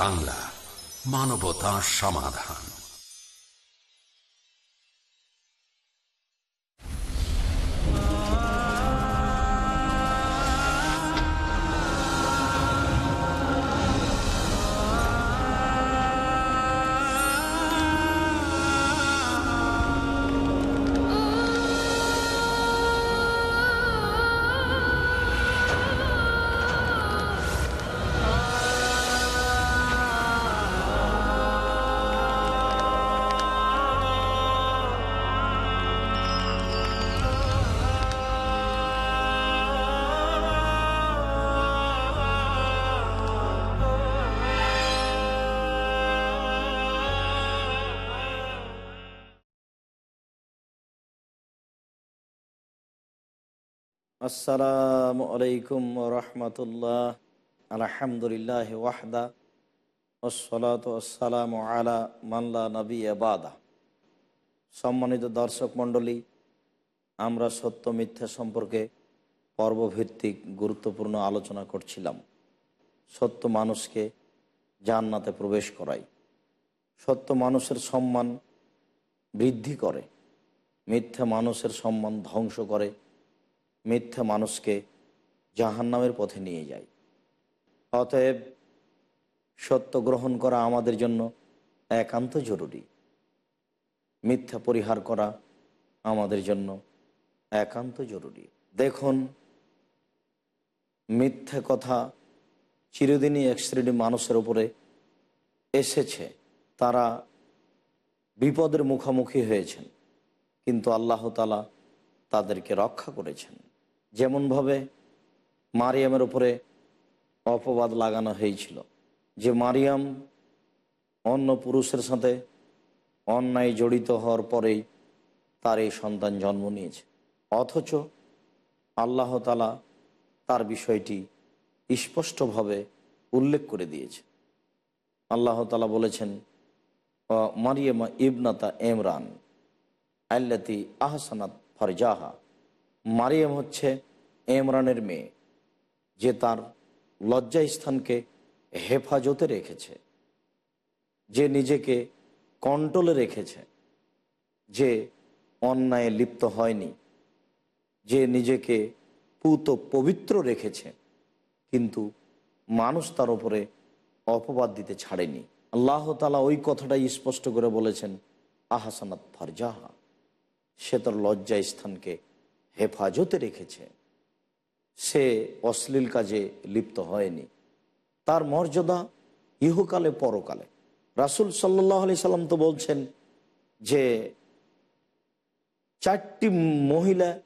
বাংলা মানবতা সমাধান। আসসালামু আলাইকুম রহমতুল্লাহ। আলহামদুলিল্লাহ ওয়াহদা ওসলাত আলা মাল্লা নবী আবাদা সম্মানিত দর্শক মণ্ডলী, আমরা সত্য মিথ্যা সম্পর্কে পর্বভিত্তিক গুরুত্বপূর্ণ আলোচনা করছিলাম। সত্য মানুষকে জান্নাতে প্রবেশ করায় সত্য মানুষের সম্মান বৃদ্ধি করে। মিথ্যা মানুষের সম্মান ধ্বংস করে। মিথ্যা মানুষকে জাহান্নামের পথে নিয়ে যায়। অতএব সত্য গ্রহণ করা আমাদের জন্য একান্ত জরুরি। মিথ্যা পরিহার করা আমাদের জন্য একান্ত জরুরি। দেখুন, মিথ্যা কথা চিরদিনই এক শ্রেণি মানুষের উপরে এসেছে। তারা বিপদের মুখোমুখি হয়েছেন, কিন্তু আল্লাহ তালা তাদেরকে রক্ষা করেছেন। যেমনভাবে মারিয়ামের উপরে অপবাদ লাগানো হয়েছিল। যে মারিয়াম অন্য পুরুষের সাথে অন্যায় জড়িত হওয়ার পরেই তার এই সন্তান জন্ম নিয়েছে। অথচ আল্লাহ তালা তার বিষয়টি স্পষ্টভাবে উল্লেখ করে দিয়েছে। আল্লাহ তালা বলেছেন মারিয়ামা ইবনাতা এমরান আল্লাতি আহসানাত ফরজাহা। মারিয়াম হচ্ছে এমরানের মেয়ে, যে তার লজ্জা স্থানকে হেফাজতে রেখেছে, যে নিজেকে কন্ট্রোলে রেখেছে, যে অন্যায় লিপ্ত হয়নি, যে নিজেকে পুত পবিত্র রেখেছে, কিন্তু মানুষ তার উপরে অপবাদ দিতে ছাড়েনি। আল্লাহ তালা ওই কথাটাই স্পষ্ট করে বলেছেন, আহাসানাত ফারজাহা, সে তার লজ্জা স্থানকে হেফাজতে রেখেছে। সে অশ্লীল কাজে লিপ্ত হয়নি। তার মর্যাদা ইহকালে পরকালে। রাসুল সাল্লাহ আলি সাল্লাম তো বলছেন যে, চারটি মহিলা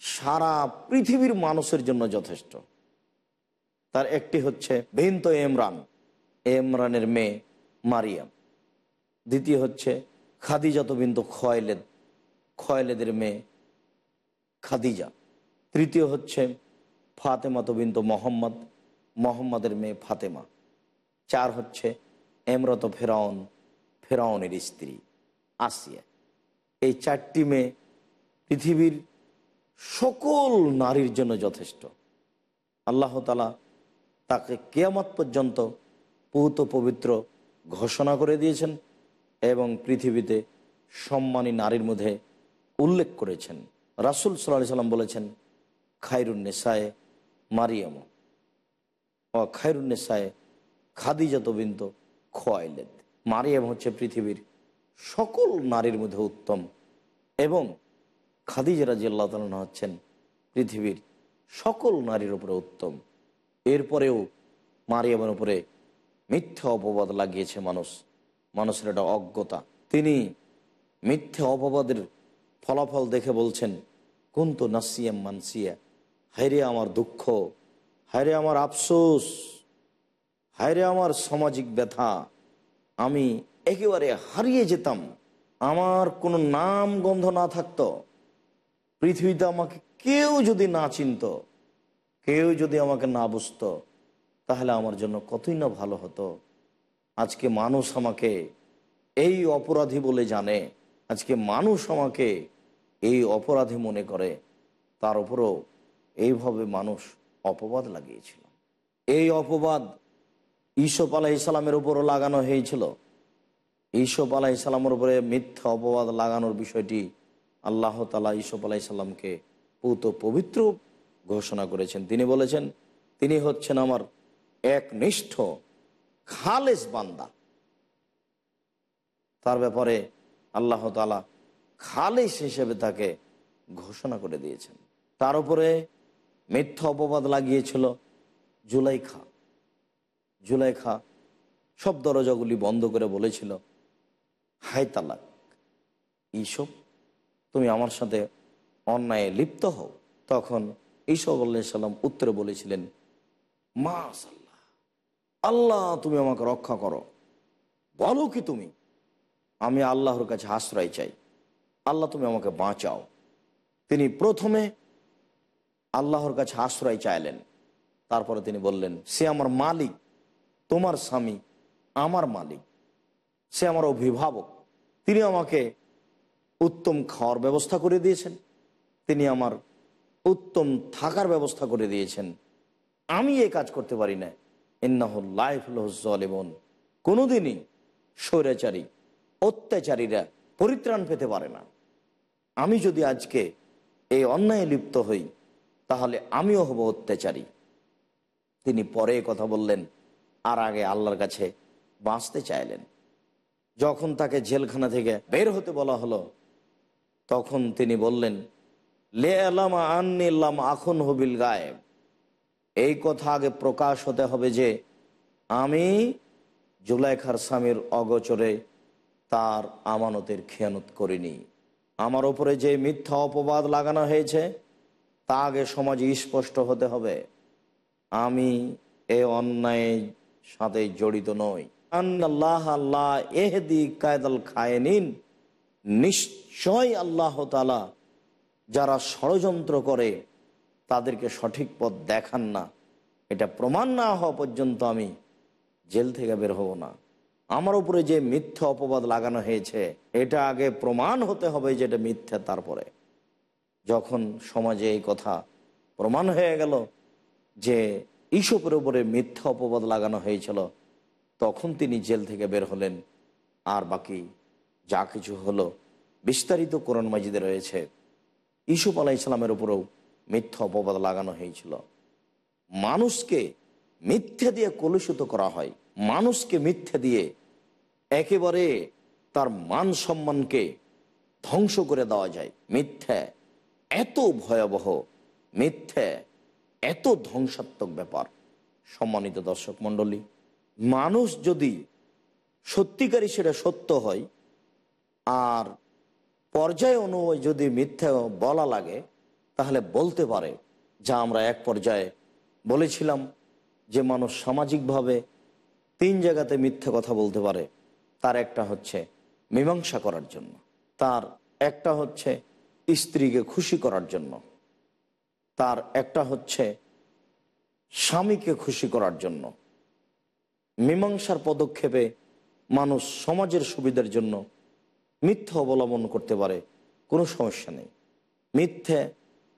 সারা পৃথিবীর মানুষের জন্য যথেষ্ট। তার একটি হচ্ছে ভিন্ত এমরান এমরানের মেয়ে মারিয়াম। দ্বিতীয় হচ্ছে খাদিজাত বিন্দু খয়লেদ খয়লেদের মেয়ে খাদিজা। তৃতীয় হচ্ছে ফাতেমা তবিন্দু মোহাম্মদ, মোহাম্মদের মেয়ে ফাতেমা। চার হচ্ছে এমরত ফেরাউন, ফেরাউনের স্ত্রী আসিয়া। এই চারটি মেয়ে পৃথিবীর সকল নারীর জন্য যথেষ্ট। আল্লাহ তালা তাকে কেয়ামত পর্যন্ত পৌত পবিত্র ঘোষণা করে দিয়েছেন এবং পৃথিবীতে সম্মানী নারীর মধ্যে উল্লেখ করেছেন। রাসুল সাল্লাহ সাল্লাম বলেছেন খায়রুন্নেসায় মারিয়াম। ও খায়রুন্নেসায় খাদিজাত বিন্ত খোয়াইলেদ। মারিয়াম হচ্ছে পৃথিবীর সকল নারীর মধ্যে উত্তম এবং খাদিজা জিয়াল্লাহ তালনা হচ্ছেন পৃথিবীর সকল নারীর উপরে উত্তম। এরপরেও মারিয়ামের উপরে মিথ্যা অপবাদ লাগিয়েছে মানুষ। মানুষের একটা অজ্ঞতা। তিনি মিথ্যা অপবাদের ফলাফল দেখে বলছেন কোন তো নাসিয়াম মানসিয়া। হায়রে আমার দুঃখ, হায়রে আমার আফসোস, হায়রে আমার সামাজিক ব্যথা। আমি একেবারে হারিয়ে যেতাম। আমার কোনো নাম গন্ধ না থাকতো। পৃথিবীতে আমাকে কেউ যদি না চিনত, কেউ যদি আমাকে না বুঝত, তাহলে আমার জন্য কতই না ভালো হতো। আজকে মানুষ আমাকে এই অপরাধী বলে জানে। আজকে মানুষ আমাকে এই অপরাধী মনে করে, তার উপরও এইভাবে মানুষ অপবাদ লাগিয়েছিল। এই অপবাদ ঈসব আলাহ ইসলামের উপরও লাগানো হয়েছিল। ঈসব আলাহ ইসলামের উপরে মিথ্যা অপবাদ লাগানোর বিষয়টি আল্লাহ তালা ঈসব আলাহ ইসলামকে পুত পবিত্র ঘোষণা করেছেন। তিনি বলেছেন, তিনি হচ্ছেন আমার একনিষ্ঠ, খালেস বান্দা। তার ব্যাপারে আল্লাহ তালা খালেস হিসেবে তাকে ঘোষণা করে দিয়েছেন। তার উপরে মিথ্যা অপবাদ লাগিয়েছিল জুলাইখা। জুলাইখা সব দরজাগুলি বন্ধ করে বলেছিল হাই তালাক, এইসব তুমি আমার সাথে অন্যায়ে লিপ্ত হও। তখন ঈসব আল্লাহ সাল্লাম উত্তরে বলেছিলেন মা আল্লাহ আল্লাহ তুমি আমাকে রক্ষা করো। বলো কি তুমি? আমি আল্লাহর কাছে আশ্রয় চাই। আল্লাহ তুমি আমাকে বাঁচাও। তিনি প্রথমে আল্লাহর কাছে আশ্রয় চাইলেন। তারপরে তিনি বললেন, সে আমার মালিক, তোমার স্বামী, আমার মালিক। সে আমার অভিভাবক। তিনি আমাকে উত্তম খাওয়ার ব্যবস্থা করে দিয়েছেন। তিনি আমার উত্তম থাকার ব্যবস্থা করে দিয়েছেন। আমি এ কাজ করতে পারি না। ইন্নাহুল্লাইফুলজন কোনোদিনই স্বৈরাচারী, অত্যাচারীরা পরিত্রাণ পেতে পারে না। আমি যদি আজকে এই অন্যায় লিপ্ত হই, তাহলে আমিও হব অত্যাচারী। তিনি পরে কথা বললেন, আর আগে আল্লাহর কাছে বাঁচতে চাইলেন। যখন তাকে জেলখানা থেকে বের হতে বলা হলো, তখন তিনি বললেন, লে আলামা আন্নিল্লাম আখন হবিল গায়েব। এই কথা আগে প্রকাশ হতে হবে যে, আমি জুলাইখার স্বামীর অগোচরে তার আমানতের খেয়ানত করিনি। আমার ওপরে যে মিথ্যা অপবাদ লাগানো হয়েছে, তা আগে সমাজে স্পষ্ট হতে হবে। আমি এ অন্যায়ের সাথে জড়িত নই। আল্লাহ আল্লাহ এহদি কায়দাল খায়নিন। নিশ্চয় আল্লাহ তালা যারা ষড়যন্ত্র করে, তাদেরকে সঠিক পথ দেখান না। এটা প্রমাণ না হওয়া পর্যন্ত আমি জেল থেকে বের হব না। আমার উপরে যে মিথ্যা অপবাদ লাগানো হয়েছে, এটা আগে প্রমাণ হতে হবে যে এটা মিথ্যা তারপরে। যখন সমাজে এই কথা প্রমাণ হয়ে গেল যে ইসবের উপরে মিথ্যা অপবাদ লাগানো হয়েছিল, তখন তিনি জেল থেকে বের হলেন। আর বাকি যা কিছু হলো, বিস্তারিত কোরআন মাজিদে রয়েছে। ইসুফ আলাহ ইসলামের উপরেও মিথ্যা অপবাদ লাগানো হয়েছিল। মানুষকে মিথ্যা দিয়ে কলুষিত করা হয়। মানুষকে মিথ্যা দিয়ে একেবারে তার মান সম্মানকে ধ্বংস করে দেওয়া যায়। মিথ্যা এত ভয়াবহ, মিথ্যা এত ধ্বংসাত্মক ব্যাপার। সম্মানিত দর্শক মণ্ডলী, মানুষ যদি সত্যিকারই সেটা সত্য হয়, আর পর্যায় অনুযায়ী যদি মিথ্যা বলা লাগে, তাহলে বলতে পারে, যা আমরা এক পর্যায়ে বলেছিলাম যে মানুষ সামাজিকভাবে তিন জায়গাতে মিথ্যে কথা বলতে পারে, তার একটা হচ্ছে মীমাংসা করার জন্য, তার একটা হচ্ছে স্ত্রীকে খুশি করার জন্য, তার একটা হচ্ছে স্বামীকে খুশি করার জন্য। মীমাংসার পদক্ষেপে মানুষ সমাজের সুবিধার জন্য মিথ্যা অবলম্বন করতে পারে, কোনো সমস্যা নেই। মিথ্যে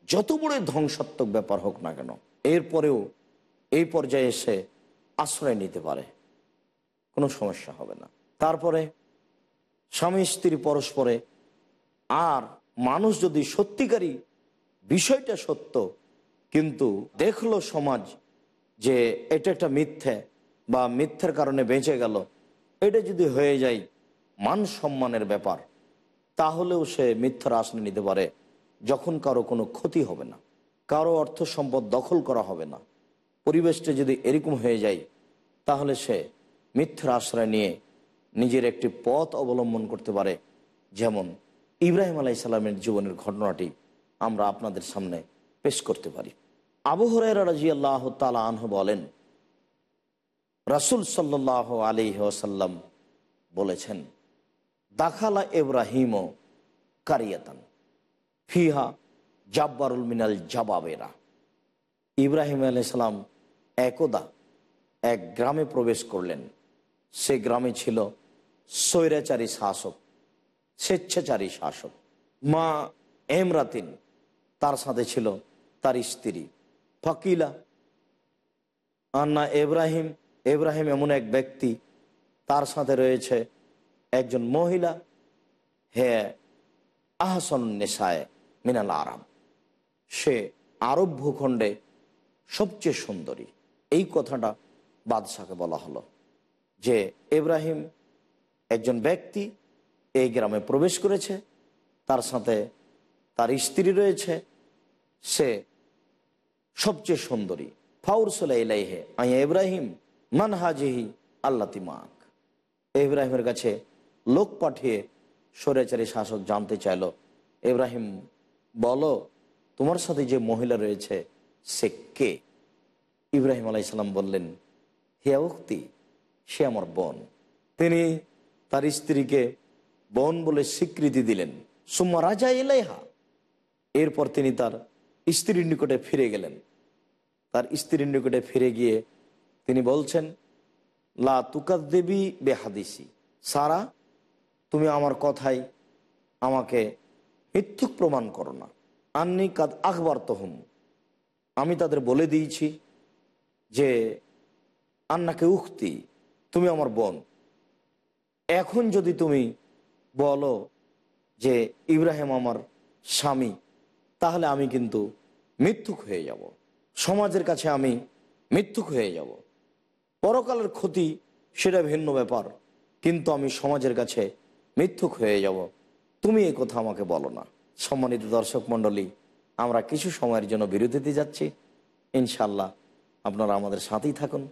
যত বড় ধ্বংসাত্মক ব্যাপার হোক না কেন, এরপরেও এই পর্যায়ে এসে আশ্রয় নিতে পারে। কোনো সমস্যা হবে না। তারপরে স্বামী স্ত্রী পরস্পরে আর মানুষ যদি সত্যিকারই বিষয়টা সত্য, কিন্তু দেখল সমাজ যে এটা একটা মিথ্যে বা মিথ্যের কারণে বেঁচে গেল, এটা যদি হয়ে যায় মান সম্মানের ব্যাপার, তাহলেও সে মিথ্যার আশ্রয় নিতে পারে। যখন কারও কোনো ক্ষতি হবে না, কারও অর্থ সম্পদ দখল করা হবে না। পরিবেশটা যদি এরকম হয়ে যায়, তাহলে সে মিথ্যার আশ্রয় নিয়ে নিজের একটি পথ অবলম্বন করতে পারে। যেমন ইব্রাহিম আলাই সাল্লামের জীবনের ঘটনাটি আমরা আপনাদের সামনে পেশ করতে পারি। আবু হরাইরা রাজি আল্লাহ তালা আনহু বলেন, রাসুল সাল্লাহ আলী ওসাল্লাম বলেছেন, দাখালা ইব্রাহিম কারিয়াতান ফিহা জাব্বারুল মিনাল জাবাবেরা। ইব্রাহিম আলাইসালাম একদা এক গ্রামে প্রবেশ করলেন। সে গ্রামে ছিল স্বৈরাচারী শাসক, স্বেচ্ছাচারী শাসক। মা এমরাতিন, তার সাথে ছিল তার স্ত্রী ফকিলা। আন্না ইব্রাহিম এব্রাহিম এমন এক ব্যক্তি, তার সাথে রয়েছে একজন মহিলা, হে আহসন নেশায় মিনাল আরাম সে আরব ভূখণ্ডে সবচেয়ে সুন্দরী। এই কথাটা বাদশাকে বলা হলো যে এব্রাহিম একজন ব্যক্তি এই গ্রামে প্রবেশ করেছে, তার সাথে তার স্ত্রী রয়েছে, সে সবচেয়ে সুন্দরী। ফাউরসুল্লাহ ইলাইহে আইয়া ইব্রাহিম মানহাজিহি আল্লাহ তিমাক ইব্রাহিমের কাছে লোক পাঠিয়ে স্বৈরাচারী শাসক জানতে চাইল, ইব্রাহিম, বলো, তোমার সাথে যে মহিলা রয়েছে, সে কে? ইব্রাহিম আলাইসাল্লাম বললেন, হে উক্তি সে আমার বোন। তিনি তার স্ত্রীকে বোন বলে স্বীকৃতি দিলেন। সুম্মা রাজা এলাইহা এরপর তিনি তার স্ত্রীর নিকটে ফিরে গেলেন। তার স্ত্রীর নিকটে ফিরে গিয়ে তিনি বলছেন, লা তুকাদ দেবী বেহাদিসি। সারা, তুমি আমার কথাই আমাকে মিথ্যুক প্রমাণ করো না। আন্নি কাদ আখবর তহম আমি তাদের বলে দিয়েছি যে, আন্নাকে উক্তি, তুমি আমার বোন। এখন যদি তুমি বলো যে, ইব্রাহিম আমার স্বামী, তাহলে আমি কিন্তু মৃত্যুক হয়ে যাব। সমাজের কাছে আমি মিথ্যুক হয়ে যাব। পরকালের ক্ষতি সেটা ভিন্ন ব্যাপার, কিন্তু আমি সমাজের কাছে মৃত্যুক হয়ে যাব। তুমি এই কথা আমাকে বলো না। সম্মানিত দর্শক মণ্ডলী, আমরা কিছু সময়ের জন্য বিরতিতে যাচ্ছি। ইনশাল্লাহ আপনারা আমাদের সাথেই থাকুন।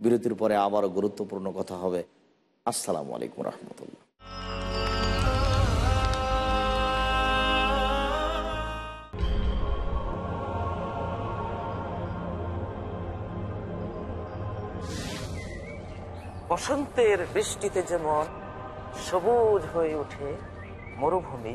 বিরতির পরে আবারও গুরুত্বপূর্ণ কথা হবে। আসসালামু আলাইকুম রহমতুল্লাহ। বসন্তের বৃষ্টিতে যেমন সবুজ হয়ে ওঠে মরুভূমি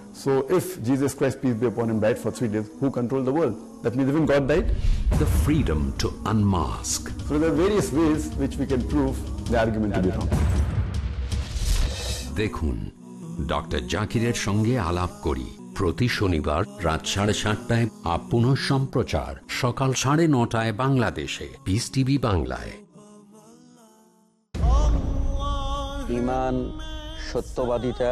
so if Jesus Christ, peace be upon him, died for three days, who controlled the world? That means even God died? the freedom to unmask So there are various ways which we can prove the argument to be wrong. দেখুন doctor জাকিরের সঙ্গে আলাপ করি প্রতি শনিবার রাত সাড়ে সাতটায় আপ পুনঃ সম্প্রচার সকাল সাড়ে নটায় বাংলাদেশে পিস টিভি বাংলায় ইমান সত্যবাদিতা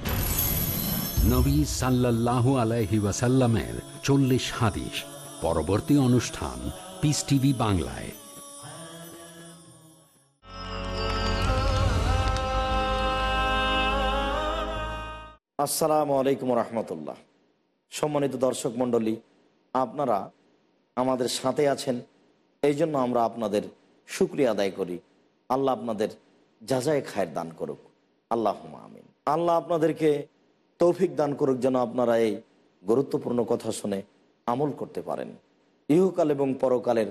নবী সাল্লাল্লাহু আলাইহি ওয়াসাল্লামের চল্লিশ হাদিস। পরবর্তী অনুষ্ঠান পিস টিভি বাংলায়। আসসালামু আলাইকুম রহমতুল্লাহ। সম্মানিত দর্শক মণ্ডলী, আপনারা আমাদের সাথে আছেন। এই জন্য আমরা আপনাদের শুক্রিয়া আদায় করি। আল্লাহ আপনাদের যাজায় খায়ের দান করুক। আল্লাহ আমিন। আল্লাহ আপনাদেরকে তৌফিক দান করুক যেন আপনারা এই গুরুত্বপূর্ণ কথা শুনে আমল করতে পারেন। ইহকাল এবং পরকালের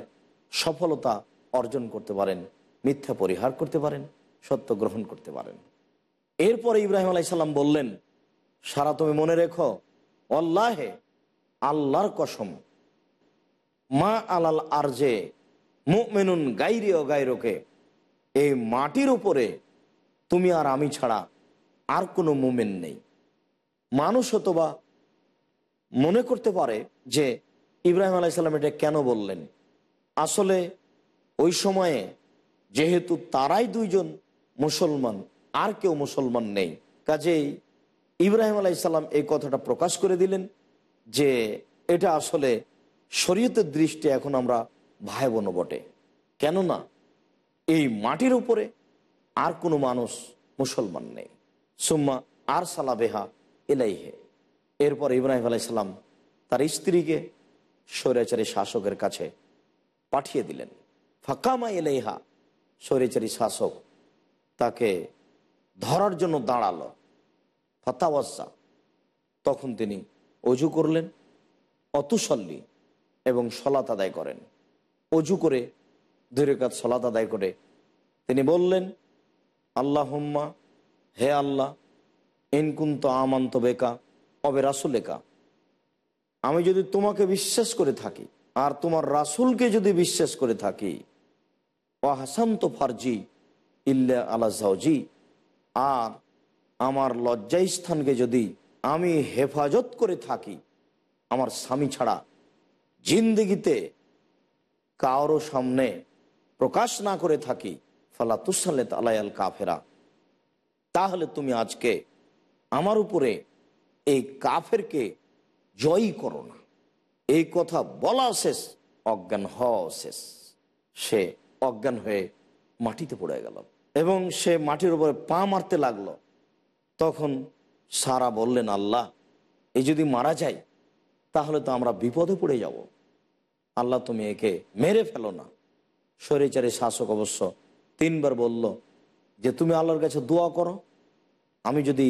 সফলতা অর্জন করতে পারেন, মিথ্যা পরিহার করতে পারেন, সত্য গ্রহণ করতে পারেন। এরপরে ইব্রাহিম আলাইসাল্লাম বললেন, সারা তুমি মনে রেখো, অল্লাহে আল্লাহর কসম, মা আলাল আরজে মুমেনুন গাইরে ও গাইরকে, এই মাটির উপরে তুমি আর আমি ছাড়া আর কোনো মুমেন নেই। মানুষ অথবা মনে করতে পারে যে ইব্রাহিম আলাইসাল্লাম এটা কেন বললেন? আসলে ওই সময়ে যেহেতু তারাই দুইজন মুসলমান, আর কেউ মুসলমান নেই। কাজেই ইব্রাহিম আলাইসাল্লাম এই কথাটা প্রকাশ করে দিলেন যে এটা আসলে শরীয়তের দৃষ্টি এখন আমরা ভাই বোন বটে। কেননা এই মাটির উপরে আর কোনো মানুষ মুসলমান নেই। সুম্মা আর সালাবেহা এলাইহে। এরপর ইব্রাহিম আলাইসাল্লাম তার স্ত্রীকে স্বৈরাচারী শাসকের কাছে পাঠিয়ে দিলেন। ফাকামা এলাইহা স্বৈরাচারী শাসক, তাকে ধরার জন্য দাঁড়াল। ফতাওয়াসা, তখন তিনি অজু করলেন অতুসল্লি এবং সলাত আদায় করেন। অজু করে, দুই রেখাত সলাত আদায় করে তিনি বললেন আল্লাহ হে আল্লাহ ইনকুন্ত আমান্ত বেকা, অবে রাসুলেকা। আমি যদি তোমাকে বিশ্বাস করে থাকি, আর তোমার রাসুলকে যদি বিশ্বাস করে থাকি হাসান্ত ফারজি ইল্লা আলা জাউজি আর আমার লজ্জাস্থানকে যদি আমি হেফাজত করে থাকি, আমার স্বামী ছাড়া, জিন্দিগিতে কারও সামনে প্রকাশ না করে থাকি, ফালা তুসাল্লে আলায়াল কাফেরা। তাহলে তুমি আজকে আমার উপরে এই কাফেরকে জয়ী করো না। এই কথা বলা শেষ, অজ্ঞান হওয়া শেষ। সে অজ্ঞান হয়ে মাটিতে পড়ে গেল এবং সে মাটির উপরে পা মারতে লাগল। তখন সারা বললেন, আল্লাহ এই যদি মারা যায়, তাহলে তো আমরা বিপদে পড়ে যাব। আল্লাহ তুমি একে মেরে ফেলো না। স্বৈরাচারী শাসক অবশ্য তিনবার বলল, যে তুমি আল্লাহর কাছে দোয়া করো, আমি যদি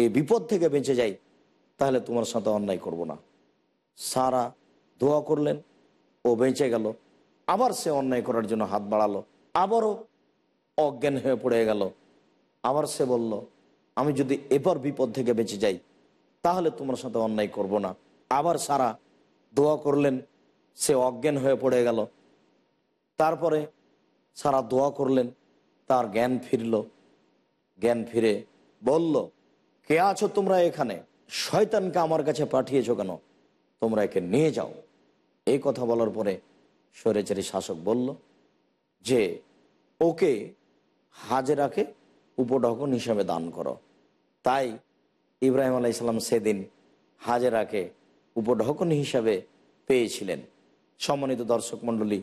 এই বিপদ থেকে বেঁচে যাই, তাহলে তোমার সাথে অন্যায় করব না। সারা দোয়া করলেন, ও বেঁচে গেল। আবার সে অন্যায় করার জন্য হাত বাড়ালো। আবারও অজ্ঞান হয়ে পড়ে গেল। আবার সে বলল, আমি যদি এবার বিপদ থেকে বেঁচে যাই, তাহলে তোমার সাথে অন্যায় করব না। আবার সারা দোয়া করলেন, সে অজ্ঞান হয়ে পড়ে গেল। তারপরে সারা দোয়া করলেন, তার জ্ঞান ফিরল। জ্ঞান ফিরে বলল কে আছো তোমরা এখানে? শয়তানকে আমার কাছে পাঠিয়েছো কেন? তোমরা একে নিয়ে যাও। এই কথা বলার পরে স্বৈরাচারী শাসক বলল, যে ওকে হাজেরাকে উপঢকন হিসাবে দান করো। তাই ইব্রাহিম আলাইসাল্লাম সেদিন হাজেরাকে উপঢকন হিসাবে পেয়েছিলেন। সম্মানিত দর্শক মণ্ডলী,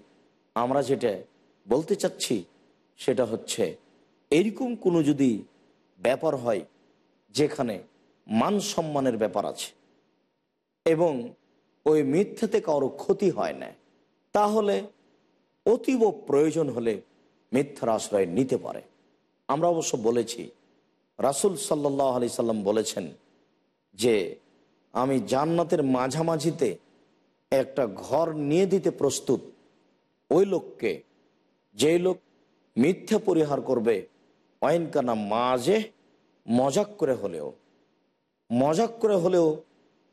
আমরা যেটা বলতে চাচ্ছি সেটা হচ্ছে, এরকম কোনো যদি ব্যাপার হয় যেখানে মান সম্মানের ব্যাপার আছে। এবং ওই মিথ্যাতে কারও ক্ষতি হয় না। তাহলে অতীব প্রয়োজন হলে মিথ্যার আশ্রয় নিতে পারে। আমরা অবশ্য বলেছি, রাসুল সাল্লাহ আলি সাল্লাম বলেছেন যে, আমি জান্নাতের মাঝামাঝিতে একটা ঘর নিয়ে দিতে প্রস্তুত। ওই লোককে, যেই লোক মিথ্যা পরিহার করবে অয়নকানা মাঝে মজাক করে হলেও, মজাক করে হলেও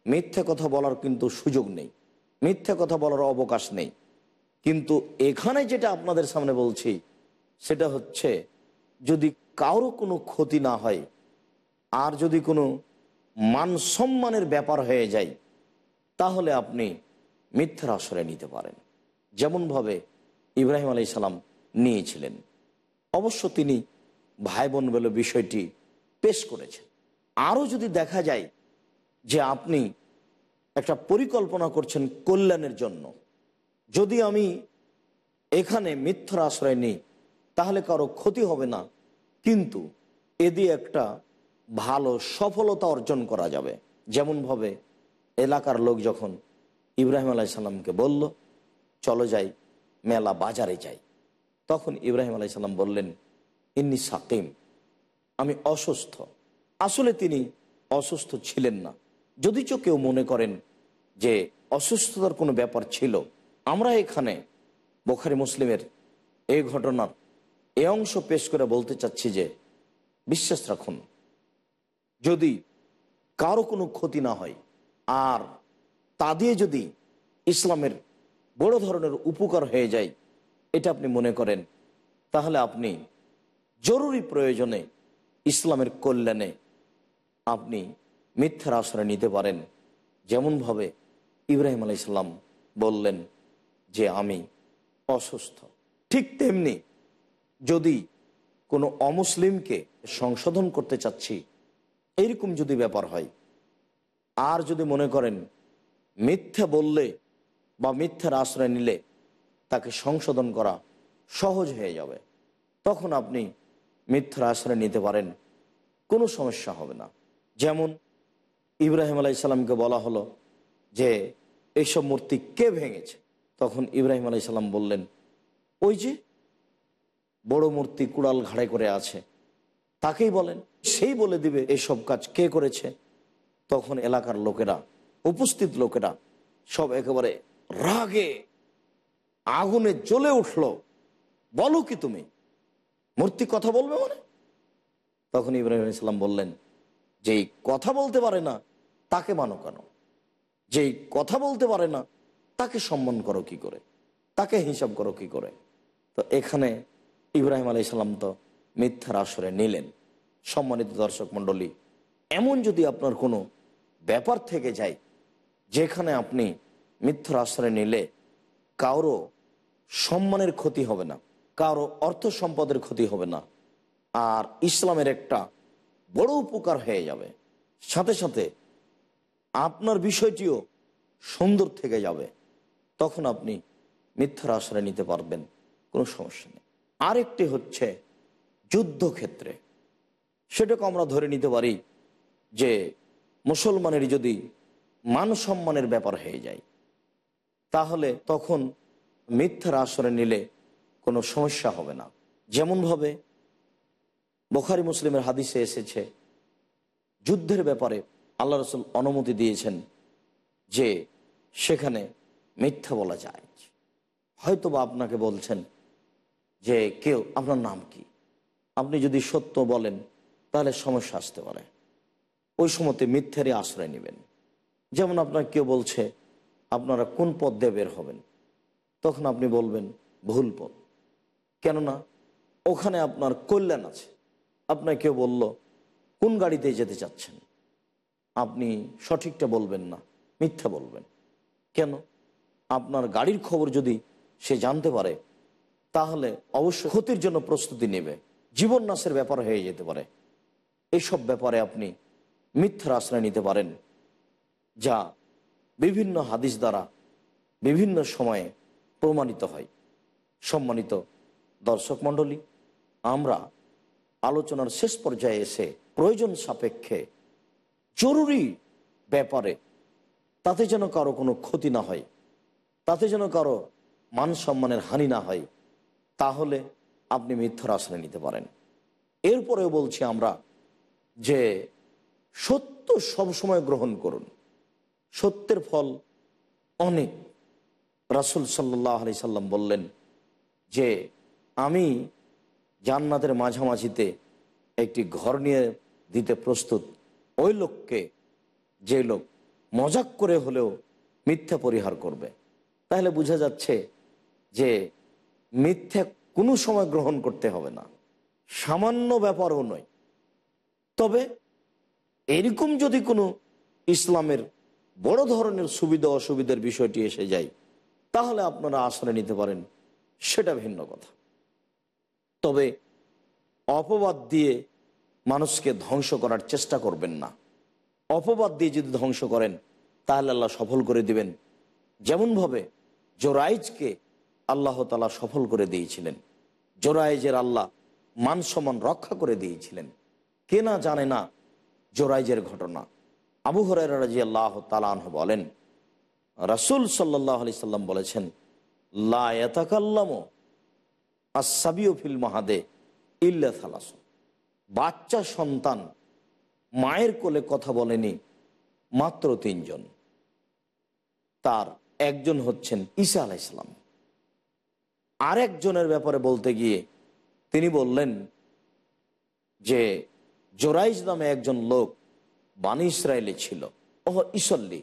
মিথ্যে কথা বলার কিন্তু সুযোগ নেই, মিথ্যে কথা বলার অবকাশ নেই। কিন্তু এখানে যেটা আপনাদের সামনে বলছি, সেটা হচ্ছে যদি কারও কোনো ক্ষতি না হয় আর যদি কোনো মান সম্মানের ব্যাপার হয়ে যায়, তাহলে আপনি মিথ্যার আশ্রয় নিতে পারেন। যেমনভাবে ইব্রাহিম আলাই সালাম নিয়েছিলেন। অবশ্য তিনি ভাই বোন বলে বিষয়টি পেশ করেছেন। আরও যদি দেখা যায় যে আপনি একটা পরিকল্পনা করছেন কল্যাণের জন্য, যদি আমি এখানে মিথ্যার আশ্রয় নিই, তাহলে কারও ক্ষতি হবে না, কিন্তু এদি একটা ভালো সফলতা অর্জন করা যাবে। যেমনভাবে এলাকার লোক যখন ইব্রাহিম আলাইসাল্লামকে বলল, চলো যাই, মেলা বাজারে যাই। তখন ইব্রাহিম আলাইসাল্লাম বললেন, ইন্নি সাকিম। আমি অসুস্থ। আসলে তিনি অসুস্থ ছিলেন না। যদিচ কেউ মনে করেন যে অসুস্থতার কোনো ব্যাপার ছিল, আমরা এখানে বোখারি মুসলিমের এই ঘটনার এ অংশ পেশ করে বলতে চাচ্ছি যে, বিশ্বাস রাখুন, যদি কারও কোনো ক্ষতি না হয়, আর তা দিয়ে যদি ইসলামের বড় ধরনের উপকার হয়ে যায়, এটা আপনি মনে করেন, তাহলে আপনি জরুরি প্রয়োজনে ইসলামের কল্যাণে আপনি মিথ্যার আশ্রয় নিতে পারেন। যেমনভাবে ইব্রাহিম ইসলাম বললেন যে, আমি অসুস্থ। ঠিক তেমনি যদি কোনো অমুসলিমকে সংশোধন করতে চাচ্ছি এইরকম যদি ব্যাপার হয়, আর যদি মনে করেন মিথ্যা বললে বা মিথ্যার আশ্রয় নিলে তাকে সংশোধন করা সহজ হয়ে যাবে, তখন আপনি মিথ্যার আশ্রয় নিতে পারেন, কোনো সমস্যা হবে না। যেমন ইব্রাহিম আলাইসাল্লামকে বলা হলো যে, এইসব মূর্তি কে ভেঙেছে? তখন ইব্রাহিম আলাইসাল্লাম বললেন, ওই যে বড় মূর্তি কুড়াল ঘাড়ে করে আছে, তাকেই বলেন, সেই বলে দিবে এসব কাজ কে করেছে? তখন এলাকার লোকেরা, উপস্থিত লোকেরা সব একেবারে রাগে, আগুনে জ্বলে উঠল, বলো কি তুমি? মূর্তি কথা বলবে মানে? তখন ইব্রাহিম ইসলাম বললেন, যেই কথা বলতে পারে না, তাকে মানো কেন? যেই কথা বলতে পারে না, তাকে সম্মান করো কি করে? তাকে হিসাব করো কি করে? তো এখানে ইব্রাহিম আলাই সাল্লাম তো মিথ্যার আসরে নিলেন। সম্মানিত দর্শক মণ্ডলী, এমন যদি আপনার কোনো ব্যাপার থেকে যায়, যেখানে আপনি মিথ্যার আশ্রয় নিলে কারও সম্মানের ক্ষতি হবে না। কারও অর্থ সম্পদের ক্ষতি হবে না। আর ইসলামের একটা বড় উপকার হয়ে যাবে। সাথে সাথে আপনার বিষয়টিও সুন্দর থেকে যাবে। তখন আপনি মিথ্যার আশ্রয় নিতে পারবেন, কোনো সমস্যা নেই। আরেকটি হচ্ছে যুদ্ধক্ষেত্রে। সেটাকে আমরা ধরে নিতে পারি যে মুসলমানের যদি মান সম্মানের ব্যাপার হয়ে যায়, তাহলে তখন মিথ্যার আশ্রয় নিলে কোনো সমস্যা হবে না। যেমনভাবে বোখারি মুসলিমের হাদিসে এসেছে, যুদ্ধের ব্যাপারে আল্লাহ রসুল অনুমতি দিয়েছেন যে সেখানে মিথ্যা বলা যায়। হয়তো বা আপনাকে বলছেন যে, কেউ, আপনার নাম কি? আপনি যদি সত্য বলেন, তাহলে সমস্যা আসতে পারে। ওই সময়তে মিথ্যারই আশ্রয় নেবেন। যেমন আপনার কেউ বলছে, আপনারা কোন পথ দিয়ে বের হবেন? তখন আপনি বলবেন, ভুল পথ। কেননা ওখানে আপনার কল্যাণ আছে। আপনার কেউ বলল, কোন গাড়িতে যেতে চাচ্ছেন? আপনি সঠিকটা বলবেন না, মিথ্যা বলবেন। কেন? আপনার গাড়ির খবর যদি সে জানতে পারে, তাহলে অবশ্য ক্ষতির জন্য প্রস্তুতি নেবে। জীবন নাশের ব্যাপার হয়ে যেতে পারে। এইসব ব্যাপারে আপনি মিথ্যার আশ্রয় নিতে পারেন, যা বিভিন্ন হাদিস দ্বারা বিভিন্ন সময়ে প্রমাণিত হয়। সম্মানিত দর্শক মণ্ডলী, আমরা আলোচনার শেষ পর্যায়ে এসে প্রয়োজন সাপেক্ষে জরুরি ব্যাপারে, তাতে যেন কারও কোনো ক্ষতি না হয়, তাতে যেন কারও মান সম্মানের হানি না হয়, তাহলে আপনি মিথ্যার আশ্রয় নিতে পারেন। এরপরেও বলছি আমরা যে সত্য সবসময় গ্রহণ করুন। সত্যের ফল অনেক। রাসুল সাল্লাহ আলি সাল্লাম বললেন যে আমি জান্নাতের মাঝামাঝিতে একটি ঘর নিয়ে দিতে প্রস্তুত। ওই লোককে, যে লোক মজাক করে হলেও মিথ্যা পরিহার করবে। তাহলে বোঝা যাচ্ছে যে মিথ্যা কোনো সময় গ্রহণ করতে হবে না। সামান্য ব্যাপারও নয়। তবে এরকম যদি কোনো ইসলামের বড় ধরনের সুবিধা অসুবিধার বিষয়টি এসে যায়, তাহলে আপনারা আশ্রয় নিতে পারেন, সেটা ভিন্ন কথা। তবে অপবাদ দিয়ে মানুষকে ধ্বংস করার চেষ্টা করবেন না। অপবাদ দিয়ে যদি ধ্বংস করেন, তাহলে আল্লাহ সফল করে দিবেন। যেমনভাবে জোরাইজকে আল্লাহ তালা সফল করে দিয়েছিলেন। জোরাইজের আল্লাহ মান সম্মান রক্ষা করে দিয়েছিলেন। কে না জানে না জোরাইজের ঘটনা। আবু হরাই রাজি আল্লাহ তালাহ বলেন, রাসুল সাল্লাহ আলি সাল্লাম বলেছেন লাকাল্লাম আসাবিও ফিল মাহাদে ইল্লা থালাস বাচ্চা সন্তান মায়ের কোলে কথা বলেনি মাত্র তিনজন। তার একজন হচ্ছেন ঈসা আলাইসালাম আরেকজনের ব্যাপারে বলতে গিয়ে তিনি বললেন যে জোরাইজ নামে একজন লোক বানি ইসরায়েলে ছিল, ওহ, ইসল্লি।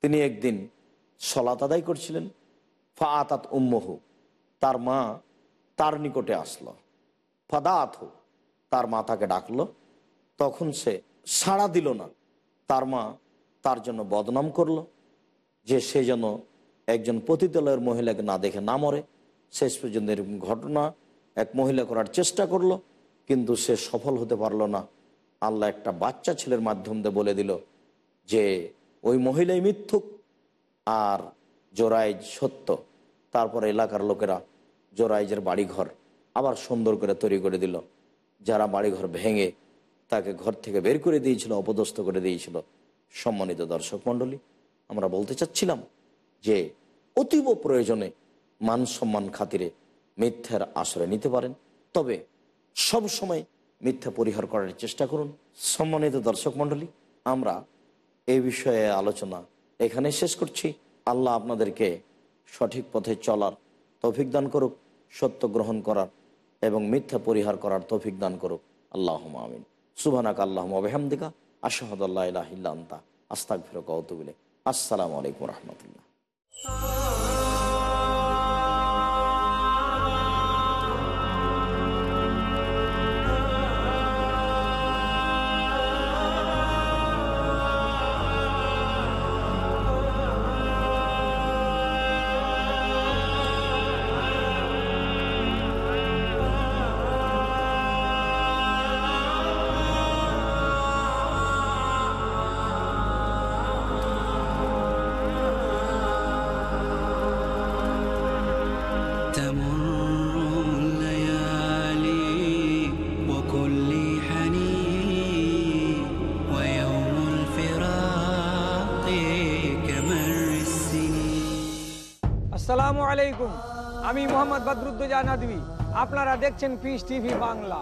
তিনি একদিন সলাত আদায় করছিলেন ফা আতাত উম্মহু। তার মা তার নিকটে আসলো। ফাদা আথু তার মা তাকে ডাকলো। তখন সে সাড়া দিল না। তার মা তার জন্য বদনাম করল। যে সে যেন একজন পতিতালয়ের মহিলাকে না দেখে না মরে, শেষ পর্যন্ত এরকম ঘটনা এক মহিলা করার চেষ্টা করল, কিন্তু সে সফল হতে পারল না। আল্লাহ একটা বাচ্চা ছেলের মাধ্যম দিয়ে বলে দিল যে, ওই মহিলাই মিথ্যুক আর জোরাইজ সত্য। তারপর এলাকার লোকেরা জোরাইজের বাড়িঘর আবার সুন্দর করে তৈরি করে দিল। যারা বাড়িঘর ভেঙে তাকে ঘর থেকে বের করে দিয়েছিল, অপদস্থ করে দিয়েছিল। সম্মানিত দর্শক মণ্ডলী, আমরা বলতে চাচ্ছিলাম যে অতীব প্রয়োজনে মান সম্মান খাতিরে মিথ্যার আশ্রয় নিতে পারেন। তবে সব সময় মিথ্যা পরিহার করার চেষ্টা করুন। সম্মানিত দর্শক মণ্ডলী, আমরা এই বিষয়ে আলোচনা এখানে শেষ করছি। আল্লাহ আপনাদেরকে সঠিক পথে চলার তৌফিক দান করুক, সত্য গ্রহণ করার এবং মিথ্যা পরিহার করার তৌফিক দান করুক। আল্লাহ আমিন। সুবানাক আল্লাহ আবহামদিকা আশাহদাল্লাহ আস্তাক ফিরক অতুবিলে আসসালামু আলাইকুম রহমতুল্লাহ। تمر الليالي وكل حنين ويوم الفراق كمر السنين আসসালামু আলাইকুম আমি মোহাম্মদ বদরুদ্দোজা নদী আপনারা দেখছেন পিস টিভি বাংলা